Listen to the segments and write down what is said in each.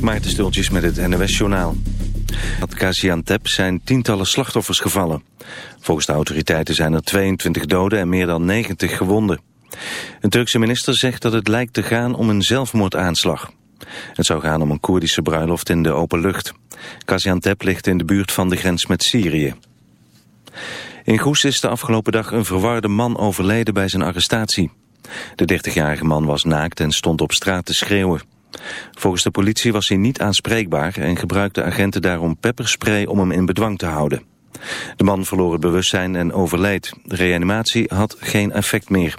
Maarten Stultjes met het NOS-journaal. At Gaziantep zijn tientallen slachtoffers gevallen. Volgens de autoriteiten zijn er 22 doden en meer dan 90 gewonden. Een Turkse minister zegt dat het lijkt te gaan om een zelfmoordaanslag. Het zou gaan om een Koerdische bruiloft in de open lucht. Gaziantep ligt in de buurt van de grens met Syrië. In Goes is de afgelopen dag een verwarde man overleden bij zijn arrestatie. De 30-jarige man was naakt en stond op straat te schreeuwen. Volgens de politie was hij niet aanspreekbaar en gebruikte agenten daarom pepperspray om hem in bedwang te houden. De man verloor het bewustzijn en overleed. De reanimatie had geen effect meer.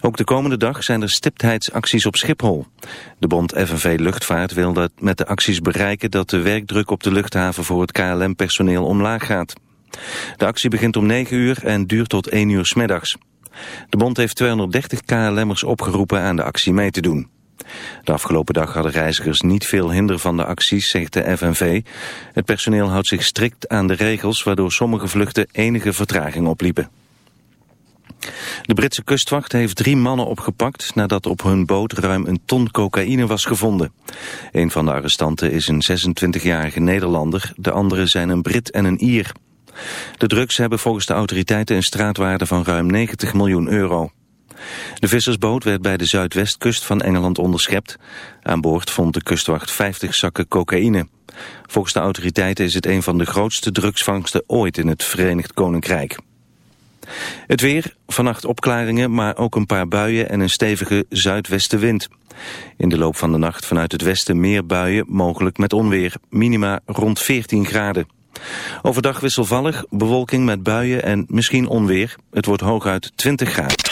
Ook de komende dag zijn er stiptheidsacties op Schiphol. De bond FNV Luchtvaart wil dat met de acties bereiken dat de werkdruk op de luchthaven voor het KLM-personeel omlaag gaat. De actie begint om 9 uur en duurt tot 1 uur smiddags. De bond heeft 230 KLM'ers opgeroepen aan de actie mee te doen. De afgelopen dag hadden reizigers niet veel hinder van de acties, zegt de FNV. Het personeel houdt zich strikt aan de regels, waardoor sommige vluchten enige vertraging opliepen. De Britse kustwacht heeft drie mannen opgepakt nadat op hun boot ruim een ton cocaïne was gevonden. Een van de arrestanten is een 26-jarige Nederlander, de andere zijn een Brit en een Ier. De drugs hebben volgens de autoriteiten een straatwaarde van ruim 90 miljoen euro. De vissersboot werd bij de zuidwestkust van Engeland onderschept. Aan boord vond de kustwacht 50 zakken cocaïne. Volgens de autoriteiten is het een van de grootste drugsvangsten ooit in het Verenigd Koninkrijk. Het weer, vannacht opklaringen, maar ook een paar buien en een stevige zuidwestenwind. In de loop van de nacht vanuit het westen meer buien, mogelijk met onweer. Minima rond 14 graden. Overdag wisselvallig, bewolking met buien en misschien onweer. Het wordt hooguit 20 graden.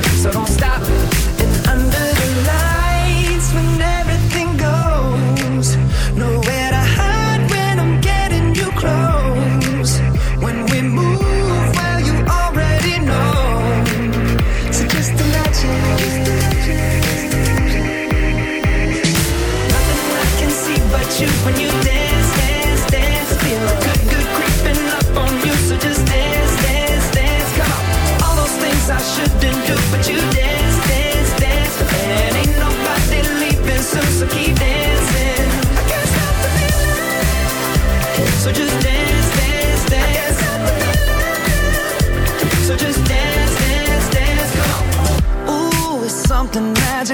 so don't stop.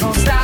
não estava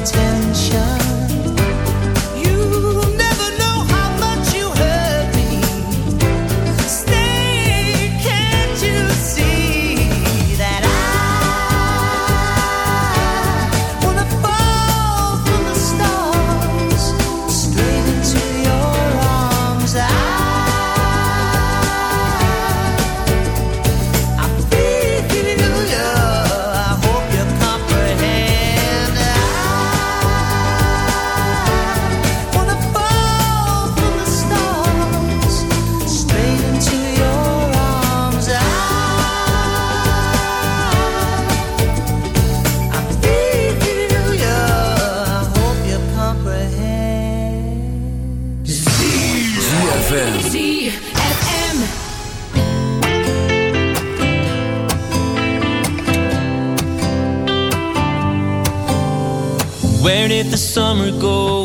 intention.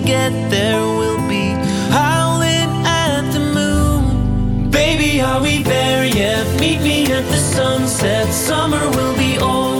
get there, we'll be howling at the moon. Baby, are we there yet? Meet me at the sunset. Summer will be over.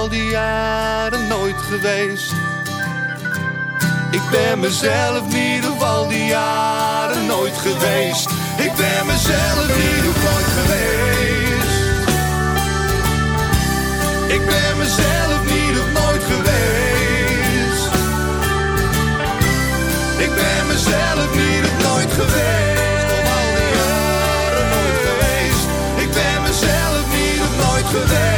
al die jaren nooit geweest. Ik ben mezelf niet of al die jaren nooit geweest. Ik ben mezelf niet of nooit geweest. Ik ben mezelf niet of nooit geweest. Ik ben mezelf niet of nooit geweest. Of al die geweest. Ik ben mezelf niet nooit geweest.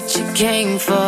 What you came for.